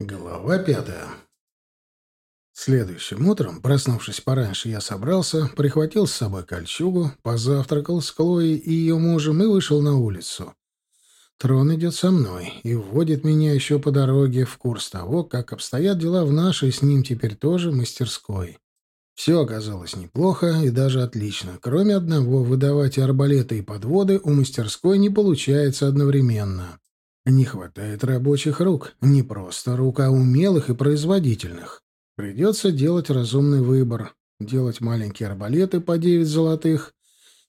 Глава пятая. Следующим утром, проснувшись пораньше, я собрался, прихватил с собой кольчугу, позавтракал с Клоей и ее мужем и вышел на улицу. Трон идет со мной и вводит меня еще по дороге в курс того, как обстоят дела в нашей с ним теперь тоже мастерской. Все оказалось неплохо и даже отлично. Кроме одного, выдавать арбалеты и подводы у мастерской не получается одновременно. Не хватает рабочих рук. Не просто рук, а умелых и производительных. Придется делать разумный выбор. Делать маленькие арбалеты по 9 золотых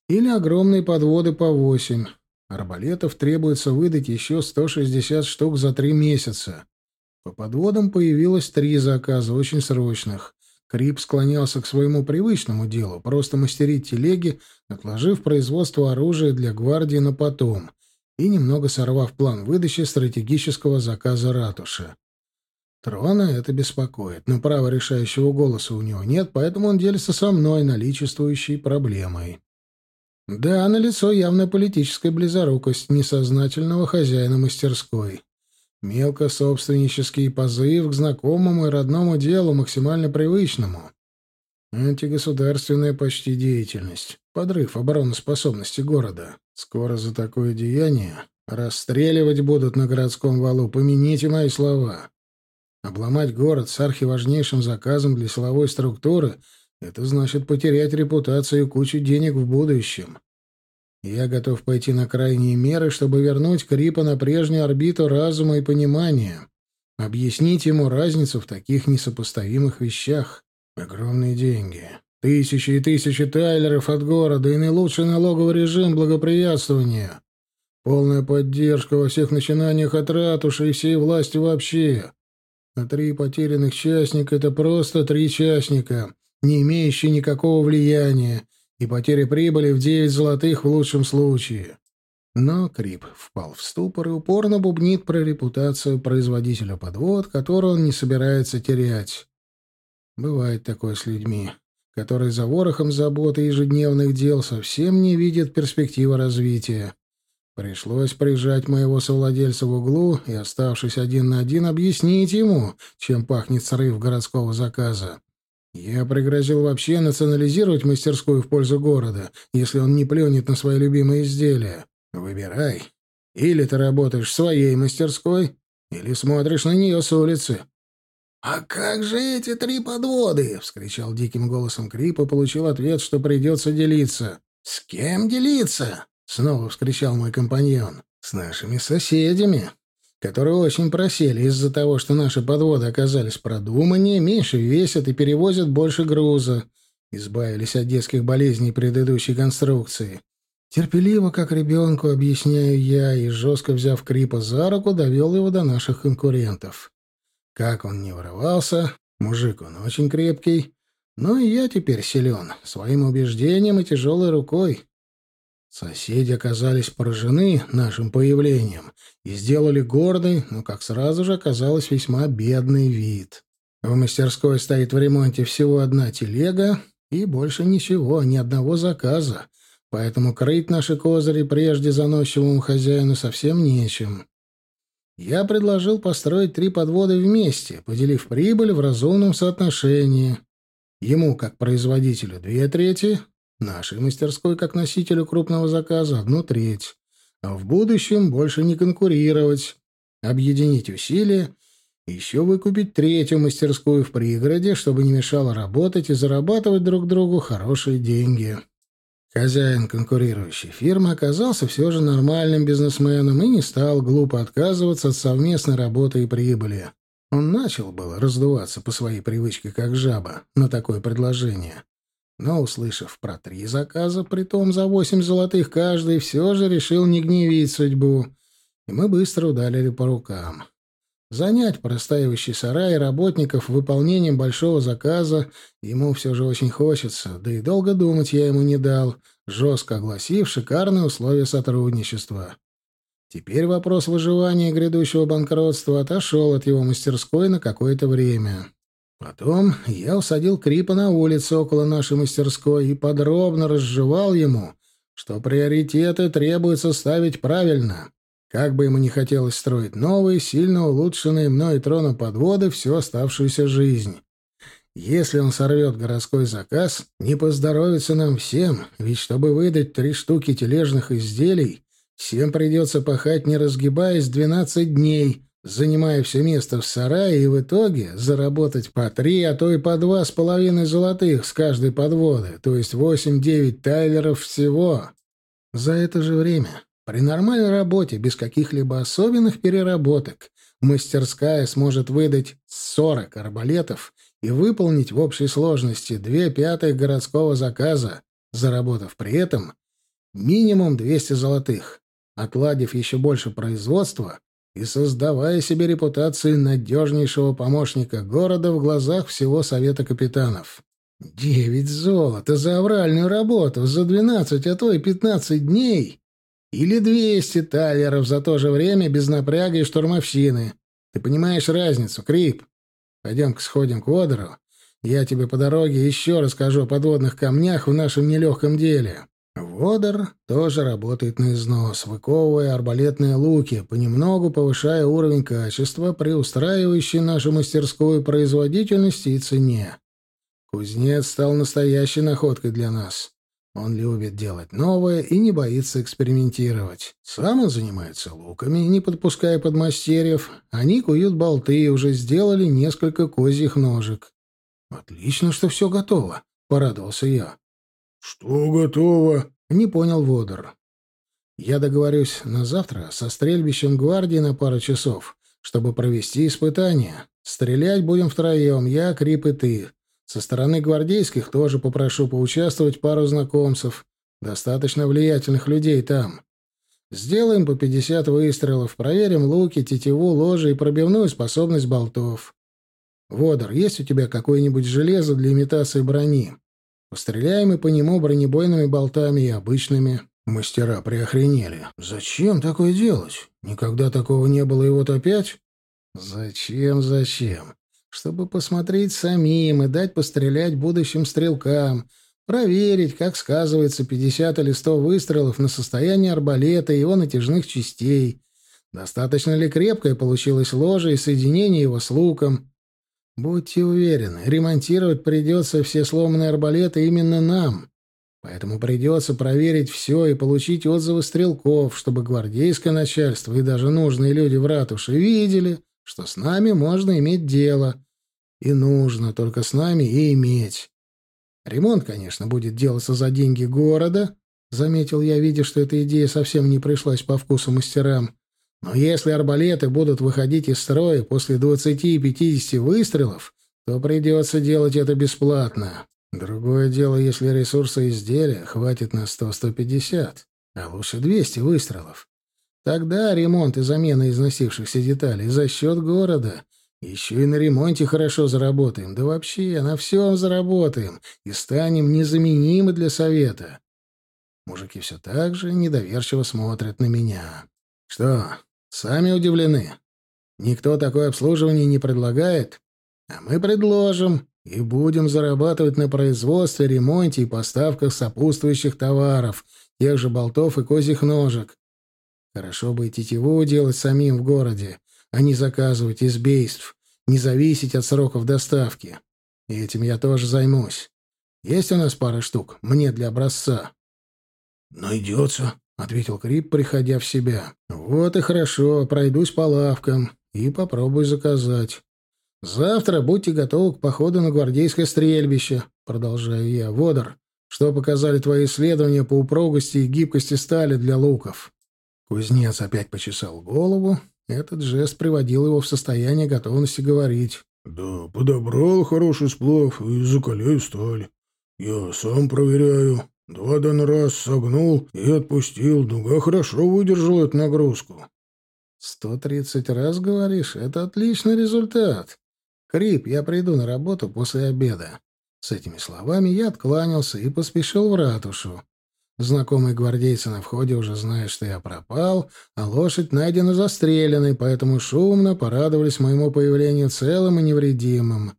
или огромные подводы по 8. Арбалетов требуется выдать еще 160 штук за три месяца. По подводам появилось три заказа, очень срочных. Крип склонялся к своему привычному делу — просто мастерить телеги, отложив производство оружия для гвардии на потом — и немного сорвав план выдачи стратегического заказа ратуши. Трона это беспокоит, но права решающего голоса у него нет, поэтому он делится со мной наличествующей проблемой. Да, налицо явная политическая близорукость несознательного хозяина мастерской. Мелкособственнический позыв к знакомому и родному делу, максимально привычному. Антигосударственная почти деятельность. Подрыв обороноспособности города. Скоро за такое деяние расстреливать будут на городском валу. Помяните мои слова. Обломать город с архиважнейшим заказом для силовой структуры — это значит потерять репутацию и кучу денег в будущем. Я готов пойти на крайние меры, чтобы вернуть Крипа на прежнюю орбиту разума и понимания. Объяснить ему разницу в таких несопоставимых вещах. Огромные деньги. Тысячи и тысячи тайлеров от города и наилучший налоговый режим благоприятствования. Полная поддержка во всех начинаниях от ратуши и всей власти вообще. А три потерянных частника — это просто три частника, не имеющие никакого влияния, и потеря прибыли в девять золотых в лучшем случае. Но Крип впал в ступор и упорно бубнит про репутацию производителя подвод, которую он не собирается терять. Бывает такое с людьми который за ворохом забот и ежедневных дел совсем не видит перспективы развития. Пришлось прижать моего совладельца в углу и, оставшись один на один, объяснить ему, чем пахнет срыв городского заказа. Я пригрозил вообще национализировать мастерскую в пользу города, если он не плюнет на свои любимые изделия. Выбирай. Или ты работаешь в своей мастерской, или смотришь на нее с улицы. «А как же эти три подводы?» — вскричал диким голосом Крип и получил ответ, что придется делиться. «С кем делиться?» — снова вскричал мой компаньон. «С нашими соседями, которые очень просели из-за того, что наши подводы оказались продуманнее, меньше весят и перевозят больше груза. Избавились от детских болезней предыдущей конструкции». Терпеливо, как ребенку, объясняю я, и, жестко взяв Крипа за руку, довел его до наших конкурентов. Как он не вырывался, мужик он очень крепкий, но и я теперь силен, своим убеждением и тяжелой рукой. Соседи оказались поражены нашим появлением и сделали гордый, но, как сразу же оказалось, весьма бедный вид. В мастерской стоит в ремонте всего одна телега и больше ничего, ни одного заказа, поэтому крыть наши козыри прежде заносчивому хозяину совсем нечем. Я предложил построить три подвода вместе, поделив прибыль в разумном соотношении. Ему, как производителю, две трети, нашей мастерской, как носителю крупного заказа, одну треть. А в будущем больше не конкурировать, объединить усилия еще выкупить третью мастерскую в пригороде, чтобы не мешало работать и зарабатывать друг другу хорошие деньги. Хозяин конкурирующей фирмы оказался все же нормальным бизнесменом и не стал глупо отказываться от совместной работы и прибыли. Он начал было раздуваться по своей привычке, как жаба, на такое предложение. Но, услышав про три заказа, притом за восемь золотых каждый, все же решил не гневить судьбу, и мы быстро ударили по рукам. Занять простаивающий сарай работников выполнением большого заказа ему все же очень хочется, да и долго думать я ему не дал, жестко огласив шикарные условия сотрудничества. Теперь вопрос выживания и грядущего банкротства отошел от его мастерской на какое-то время. Потом я усадил Крипа на улице около нашей мастерской и подробно разжевал ему, что приоритеты требуется ставить правильно. Как бы ему не хотелось строить новые, сильно улучшенные мной троном подводы всю оставшуюся жизнь. Если он сорвет городской заказ, не поздоровится нам всем, ведь чтобы выдать три штуки тележных изделий, всем придется пахать, не разгибаясь, двенадцать дней, занимая все место в сарае и в итоге заработать по три, а то и по два с половиной золотых с каждой подводы, то есть восемь-девять тайлеров всего. За это же время, при нормальной работе, без каких-либо особенных переработок, мастерская сможет выдать сорок арбалетов и выполнить в общей сложности две пятых городского заказа, заработав при этом минимум 200 золотых, отладив еще больше производства и создавая себе репутацию надежнейшего помощника города в глазах всего Совета капитанов. Девять золота за авральную работу за двенадцать, а то и пятнадцать дней. Или двести талеров за то же время без напряга и штурмовщины. Ты понимаешь разницу, Крип? Пойдем-ка сходим к Водору. Я тебе по дороге еще расскажу о подводных камнях в нашем нелегком деле. Водор тоже работает на износ, выковывая арбалетные луки, понемногу повышая уровень качества, приустраивающий нашу мастерскую производительности и цене. Кузнец стал настоящей находкой для нас. Он любит делать новое и не боится экспериментировать. Сам он занимается луками, не подпуская подмастерьев. Они куют болты и уже сделали несколько козьих ножек. «Отлично, что все готово», — порадовался я. «Что готово?» — не понял Водор. «Я договорюсь на завтра со стрельбищем гвардии на пару часов, чтобы провести испытание. Стрелять будем втроем, я, Крип и ты. Со стороны гвардейских тоже попрошу поучаствовать пару знакомцев. Достаточно влиятельных людей там. Сделаем по 50 выстрелов, проверим луки, тетиву, ложи и пробивную способность болтов. Водор, есть у тебя какое-нибудь железо для имитации брони? Постреляем и по нему бронебойными болтами и обычными. Мастера приохренели. Зачем такое делать? Никогда такого не было, и вот опять? Зачем, зачем? Чтобы посмотреть самим и дать пострелять будущим стрелкам, проверить, как сказывается 50 или 100 выстрелов на состояние арбалета и его натяжных частей, достаточно ли крепкое получилось ложе и соединение его с луком. Будьте уверены, ремонтировать придется все сломанные арбалеты именно нам. Поэтому придется проверить все и получить отзывы стрелков, чтобы гвардейское начальство и даже нужные люди в ратуше видели, что с нами можно иметь дело. И нужно только с нами и иметь. Ремонт, конечно, будет делаться за деньги города, заметил я, видя, что эта идея совсем не пришлась по вкусу мастерам. Но если арбалеты будут выходить из строя после 20 и 50 выстрелов, то придется делать это бесплатно. Другое дело, если ресурса изделия хватит на 100-150, а лучше 200 выстрелов. Тогда ремонт и замена износившихся деталей за счет города. Еще и на ремонте хорошо заработаем. Да вообще, на всем заработаем. И станем незаменимы для совета. Мужики все так же недоверчиво смотрят на меня. Что, сами удивлены? Никто такое обслуживание не предлагает? А мы предложим и будем зарабатывать на производстве, ремонте и поставках сопутствующих товаров, тех же болтов и козьих ножек. Хорошо бы и тетиву делать самим в городе, а не заказывать из бейств, не зависеть от сроков доставки. И этим я тоже займусь. Есть у нас пара штук, мне для образца. «Найдется», — ответил Крип, приходя в себя. «Вот и хорошо, пройдусь по лавкам и попробую заказать. Завтра будьте готовы к походу на гвардейское стрельбище», — продолжаю я. «Водор, что показали твои исследования по упругости и гибкости стали для луков?» Кузнец опять почесал голову. Этот жест приводил его в состояние готовности говорить. «Да, подобрал хороший сплав и закаляю сталь. Я сам проверяю. Два дан раз согнул и отпустил. Дуга хорошо выдержала эту нагрузку». «Сто тридцать раз, говоришь? Это отличный результат. Крип, я приду на работу после обеда». С этими словами я откланялся и поспешил в ратушу. Знакомые гвардейцы на входе уже знают, что я пропал, а лошадь найдена застреленной, поэтому шумно порадовались моему появлению целым и невредимым.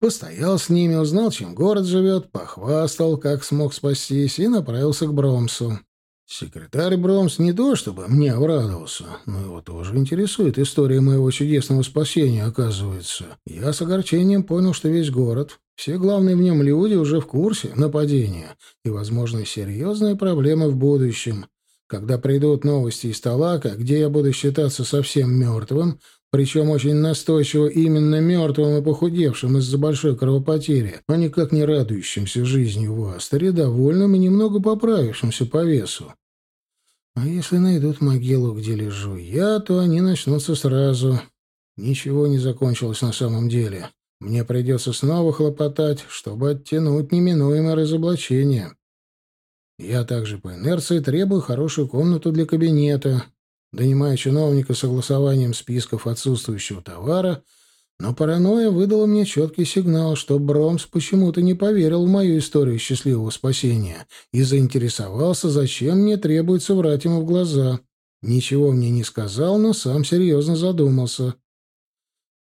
Постоял с ними, узнал, чем город живет, похвастал, как смог спастись, и направился к Бромсу. Секретарь Бромс не то чтобы мне обрадовался, но его тоже интересует история моего чудесного спасения, оказывается. Я с огорчением понял, что весь город, все главные в нем люди уже в курсе нападения и, возможно, серьезные проблемы в будущем. Когда придут новости из Талака, где я буду считаться совсем мертвым, причем очень настойчиво именно мертвым и похудевшим из-за большой кровопотери, а никак не радующимся жизнью в Астере, довольным и немного поправившимся по весу. А если найдут могилу, где лежу я, то они начнутся сразу. Ничего не закончилось на самом деле. Мне придется снова хлопотать, чтобы оттянуть неминуемое разоблачение. Я также по инерции требую хорошую комнату для кабинета, донимая чиновника согласованием списков отсутствующего товара, но паранойя выдала мне четкий сигнал, что Бромс почему-то не поверил в мою историю счастливого спасения и заинтересовался, зачем мне требуется врать ему в глаза. Ничего мне не сказал, но сам серьезно задумался.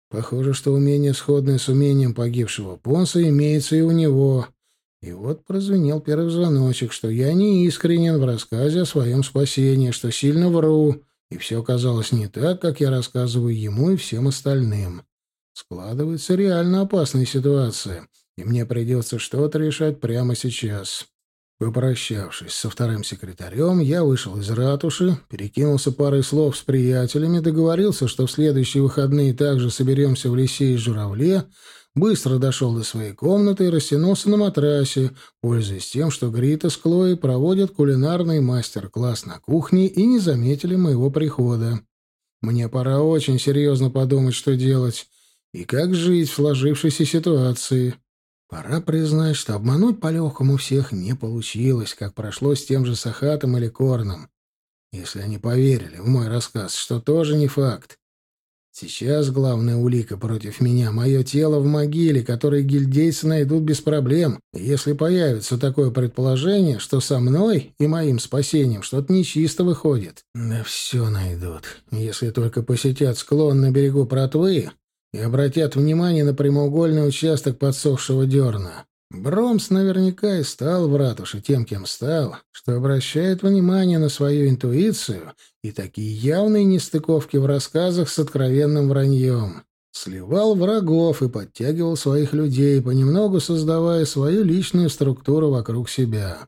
Похоже, что умение, сходное с умением погибшего Понса, имеется и у него. И вот прозвенел первый звоночек, что я не искренен в рассказе о своем спасении, что сильно вру, и все казалось не так, как я рассказываю ему и всем остальным. Складывается реально опасная ситуация, и мне придется что-то решать прямо сейчас. Попрощавшись со вторым секретарем, я вышел из ратуши, перекинулся парой слов с приятелями, договорился, что в следующие выходные также соберемся в лесе и журавле, быстро дошел до своей комнаты и растянулся на матрасе, пользуясь тем, что Грита с Клоей проводят кулинарный мастер-класс на кухне и не заметили моего прихода. Мне пора очень серьезно подумать, что делать и как жить в сложившейся ситуации. Пора признать, что обмануть по-легкому всех не получилось, как прошло с тем же Сахатом или Корном. Если они поверили в мой рассказ, что тоже не факт. Сейчас главная улика против меня — мое тело в могиле, которое гильдейцы найдут без проблем, если появится такое предположение, что со мной и моим спасением что-то нечисто выходит. Да все найдут, если только посетят склон на берегу Протвы и обратят внимание на прямоугольный участок подсохшего дерна. Бромс наверняка и стал в ратуше тем, кем стал, что обращает внимание на свою интуицию и такие явные нестыковки в рассказах с откровенным враньем. Сливал врагов и подтягивал своих людей, понемногу создавая свою личную структуру вокруг себя.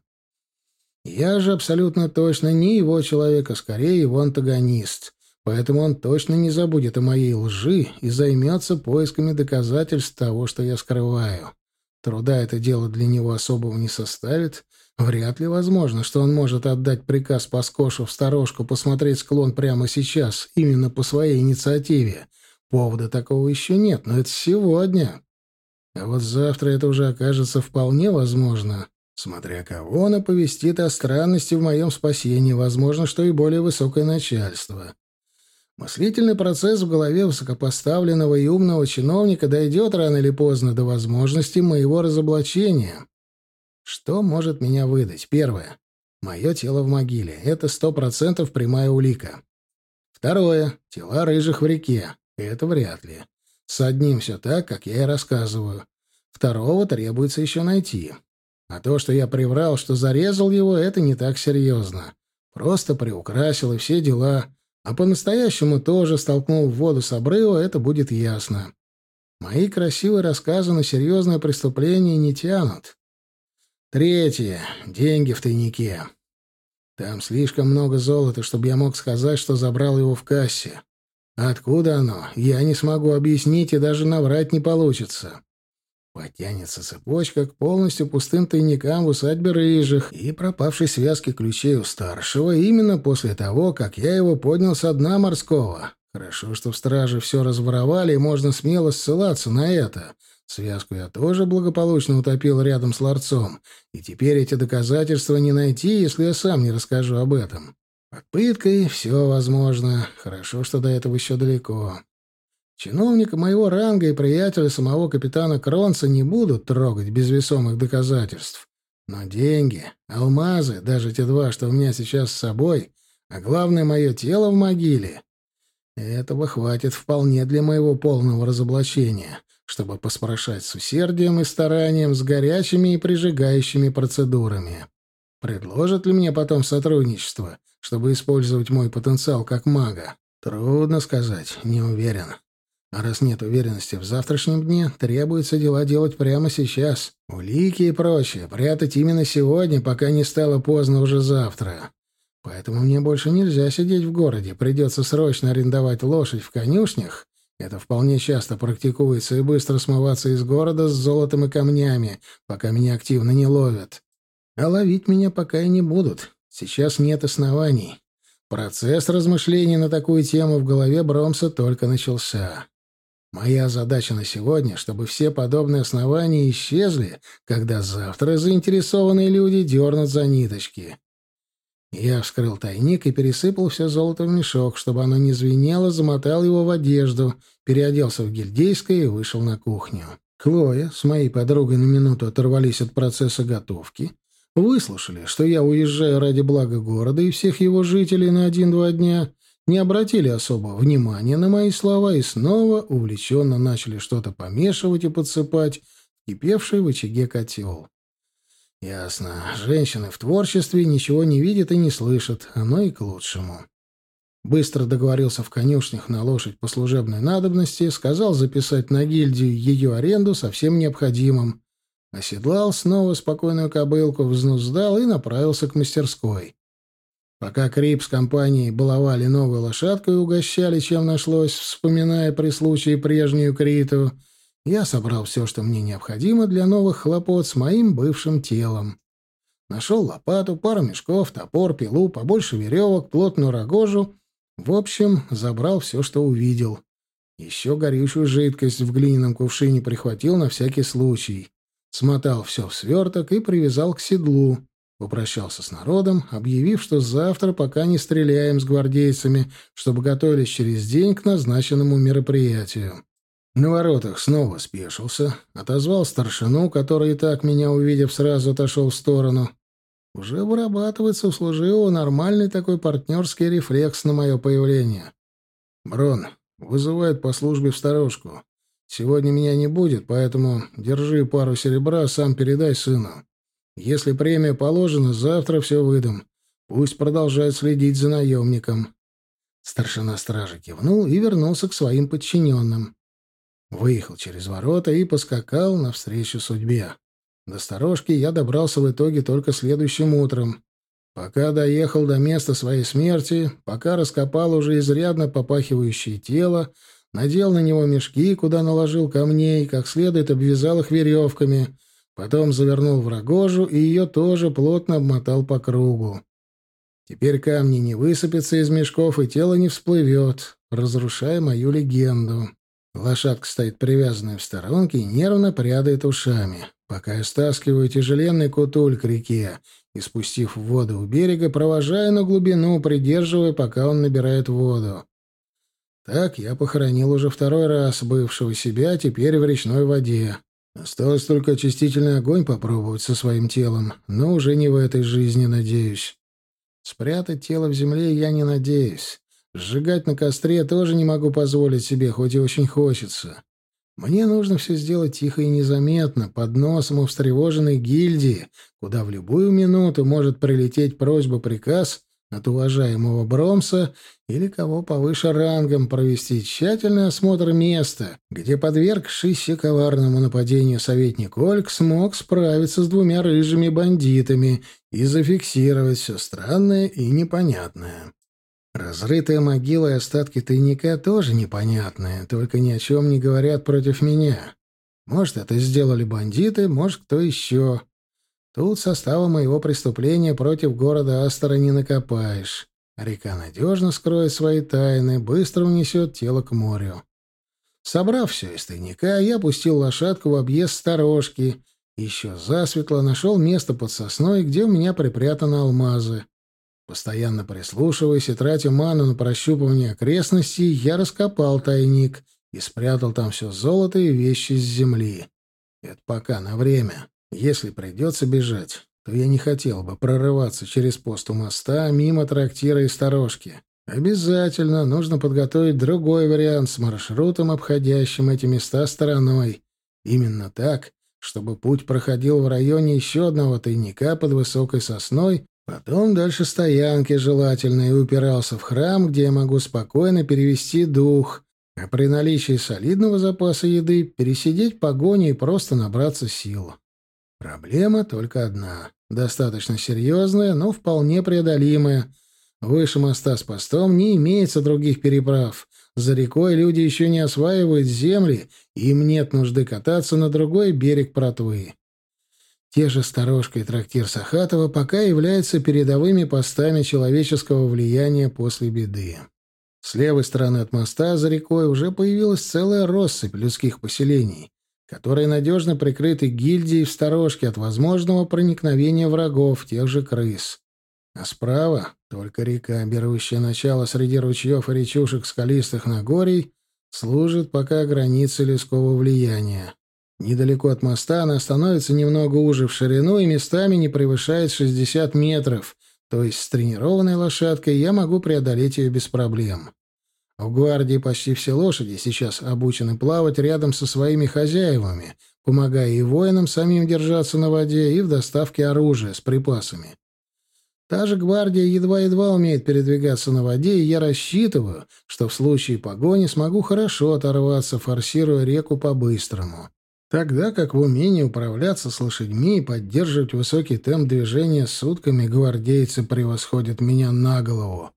Я же абсолютно точно не его человек, а скорее его антагонист, Поэтому он точно не забудет о моей лжи и займется поисками доказательств того, что я скрываю. Труда это дело для него особого не составит. Вряд ли возможно, что он может отдать приказ Паскошу в сторожку посмотреть склон прямо сейчас, именно по своей инициативе. Повода такого еще нет, но это сегодня. А вот завтра это уже окажется вполне возможно. Смотря кого он оповестит о странности в моем спасении, возможно, что и более высокое начальство. Мыслительный процесс в голове высокопоставленного и умного чиновника дойдет рано или поздно до возможности моего разоблачения. Что может меня выдать? Первое. Мое тело в могиле. Это сто процентов прямая улика. Второе. Тела рыжих в реке. Это вряд ли. С одним все так, как я и рассказываю. Второго требуется еще найти. А то, что я приврал, что зарезал его, это не так серьезно. Просто приукрасил и все дела. А по-настоящему тоже столкнул в воду с обрыва, это будет ясно. Мои красивые рассказы на серьезное преступление не тянут. Третье. Деньги в тайнике. Там слишком много золота, чтобы я мог сказать, что забрал его в кассе. Откуда оно, я не смогу объяснить и даже наврать не получится. Потянется цепочка к полностью пустым тайникам в усадьбе Рыжих и пропавшей связке ключей у старшего именно после того, как я его поднял со дна морского. Хорошо, что в страже все разворовали, и можно смело ссылаться на это. Связку я тоже благополучно утопил рядом с ларцом, и теперь эти доказательства не найти, если я сам не расскажу об этом. Под пыткой все возможно. Хорошо, что до этого еще далеко. Чиновника моего ранга и приятеля самого капитана Кронца не будут трогать без весомых доказательств. Но деньги, алмазы, даже те два, что у меня сейчас с собой, а главное, мое тело в могиле, этого хватит вполне для моего полного разоблачения, чтобы поспрашать с усердием и старанием, с горячими и прижигающими процедурами. Предложат ли мне потом сотрудничество, чтобы использовать мой потенциал как мага? Трудно сказать, не уверен. А раз нет уверенности в завтрашнем дне, требуется дела делать прямо сейчас. Улики и прочее прятать именно сегодня, пока не стало поздно уже завтра. Поэтому мне больше нельзя сидеть в городе. Придется срочно арендовать лошадь в конюшнях. Это вполне часто практикуется и быстро смываться из города с золотом и камнями, пока меня активно не ловят. А ловить меня пока и не будут. Сейчас нет оснований. Процесс размышлений на такую тему в голове Бромса только начался. Моя задача на сегодня, чтобы все подобные основания исчезли, когда завтра заинтересованные люди дернут за ниточки. Я вскрыл тайник и пересыпал все золото в мешок, чтобы оно не звенело, замотал его в одежду, переоделся в гильдейское и вышел на кухню. Хлоя с моей подругой на минуту оторвались от процесса готовки, выслушали, что я уезжаю ради блага города и всех его жителей на один-два дня, не обратили особого внимания на мои слова и снова увлеченно начали что-то помешивать и подсыпать кипевший в очаге котел. Ясно. Женщины в творчестве ничего не видят и не слышат. Оно и к лучшему. Быстро договорился в конюшнях на лошадь по служебной надобности, сказал записать на гильдию ее аренду со всем необходимым. Оседлал снова спокойную кобылку, взнуздал и направился к мастерской. Пока Крип с компанией баловали новой лошадкой и угощали, чем нашлось, вспоминая при случае прежнюю Криту, я собрал все, что мне необходимо для новых хлопот с моим бывшим телом. Нашел лопату, пару мешков, топор, пилу, побольше веревок, плотную рогожу. В общем, забрал все, что увидел. Еще горючую жидкость в глиняном кувшине прихватил на всякий случай. Смотал все в сверток и привязал к седлу. Попрощался с народом, объявив, что завтра пока не стреляем с гвардейцами, чтобы готовились через день к назначенному мероприятию. На воротах снова спешился, отозвал старшину, который и так меня увидев, сразу отошел в сторону. Уже вырабатывается у служивого нормальный такой партнерский рефлекс на мое появление. «Брон, вызывает по службе в сторожку. Сегодня меня не будет, поэтому держи пару серебра, сам передай сыну. Если премия положена, завтра все выдам. Пусть продолжает следить за наемником». Старшина стражи кивнул и вернулся к своим подчиненным. Выехал через ворота и поскакал навстречу судьбе. До сторожки я добрался в итоге только следующим утром. Пока доехал до места своей смерти, пока раскопал уже изрядно попахивающее тело, надел на него мешки, куда наложил камней, как следует обвязал их веревками — Потом завернул в рогожу и ее тоже плотно обмотал по кругу. Теперь камни не высыпятся из мешков, и тело не всплывет, разрушая мою легенду. Лошадка стоит привязанная в сторонке и нервно прядает ушами. Пока я стаскиваю тяжеленный кутуль к реке и, спустив воду у берега, провожаю на глубину, придерживая, пока он набирает воду. Так я похоронил уже второй раз бывшего себя, теперь в речной воде. Осталось только очистительный огонь попробовать со своим телом, но уже не в этой жизни, надеюсь. Спрятать тело в земле я не надеюсь. Сжигать на костре тоже не могу позволить себе, хоть и очень хочется. Мне нужно все сделать тихо и незаметно, под носом у встревоженной гильдии, куда в любую минуту может прилететь просьба-приказ от уважаемого Бромса или кого повыше рангом провести тщательный осмотр места, где подвергшийся коварному нападению советник Ольг смог справиться с двумя рыжими бандитами и зафиксировать все странное и непонятное. Разрытая могила и остатки тайника тоже непонятные, только ни о чем не говорят против меня. Может, это сделали бандиты, может, кто еще. Тут состава моего преступления против города Астера не накопаешь. Река надежно скроет свои тайны, быстро унесет тело к морю. Собрав все из тайника, я пустил лошадку в объезд сторожки. Еще засветло нашел место под сосной, где у меня припрятаны алмазы. Постоянно прислушиваясь и тратя ману на прощупывание окрестностей, я раскопал тайник и спрятал там все золото и вещи с земли. Это пока на время. Если придется бежать, то я не хотел бы прорываться через пост у моста мимо трактира и сторожки. Обязательно нужно подготовить другой вариант с маршрутом, обходящим эти места стороной. Именно так, чтобы путь проходил в районе еще одного тайника под высокой сосной, потом дальше стоянки желательно и упирался в храм, где я могу спокойно перевести дух, а при наличии солидного запаса еды пересидеть погоню и просто набраться сил. Проблема только одна, достаточно серьезная, но вполне преодолимая. Выше моста с постом не имеется других переправ. За рекой люди еще не осваивают земли, им нет нужды кататься на другой берег Протвы. Те же сторожка и трактир Сахатова пока являются передовыми постами человеческого влияния после беды. С левой стороны от моста за рекой уже появилась целая россыпь людских поселений, которые надежно прикрыты гильдией в сторожке от возможного проникновения врагов, тех же крыс. А справа только река, берущая начало среди ручьев и речушек скалистых Нагорий, служит пока границей людского влияния. Недалеко от моста она становится немного уже в ширину и местами не превышает 60 метров, то есть с тренированной лошадкой я могу преодолеть ее без проблем. В гвардии почти все лошади сейчас обучены плавать рядом со своими хозяевами, помогая и воинам самим держаться на воде, и в доставке оружия с припасами. Та же гвардия едва-едва умеет передвигаться на воде, и я рассчитываю, что в случае погони смогу хорошо оторваться, форсируя реку по-быстрому. Тогда как в умении управляться с лошадьми и поддерживать высокий темп движения сутками гвардейцы превосходят меня на голову.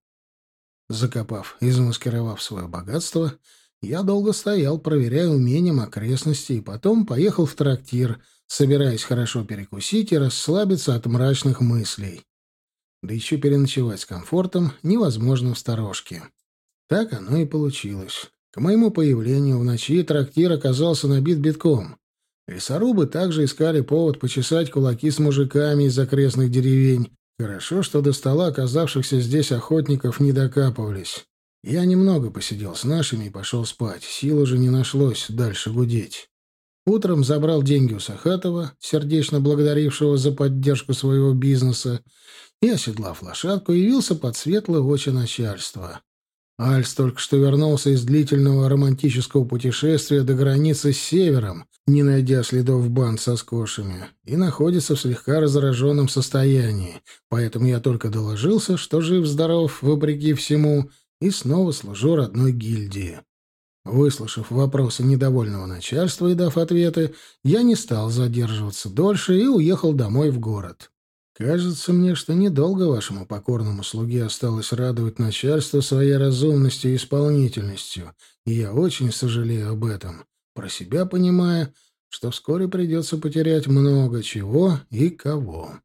Закопав и замаскировав свое богатство, я долго стоял, проверяя умением окрестности, и потом поехал в трактир, собираясь хорошо перекусить и расслабиться от мрачных мыслей. Да еще переночевать с комфортом невозможно в сторожке. Так оно и получилось. К моему появлению в ночи трактир оказался набит битком. Лесорубы также искали повод почесать кулаки с мужиками из окрестных деревень. Хорошо, что до стола оказавшихся здесь охотников не докапывались. Я немного посидел с нашими и пошел спать. Сил уже не нашлось дальше гудеть. Утром забрал деньги у Сахатова, сердечно благодарившего за поддержку своего бизнеса, и, оседлав лошадку, явился под светлое очи начальства. Альс только что вернулся из длительного романтического путешествия до границы с севером, не найдя следов банд со скошами, и находится в слегка разраженном состоянии, поэтому я только доложился, что жив-здоров, вопреки всему, и снова служу родной гильдии. Выслушав вопросы недовольного начальства и дав ответы, я не стал задерживаться дольше и уехал домой в город. Кажется мне, что недолго вашему покорному слуге осталось радовать начальство своей разумностью и исполнительностью, и я очень сожалею об этом, про себя понимая, что вскоре придется потерять много чего и кого.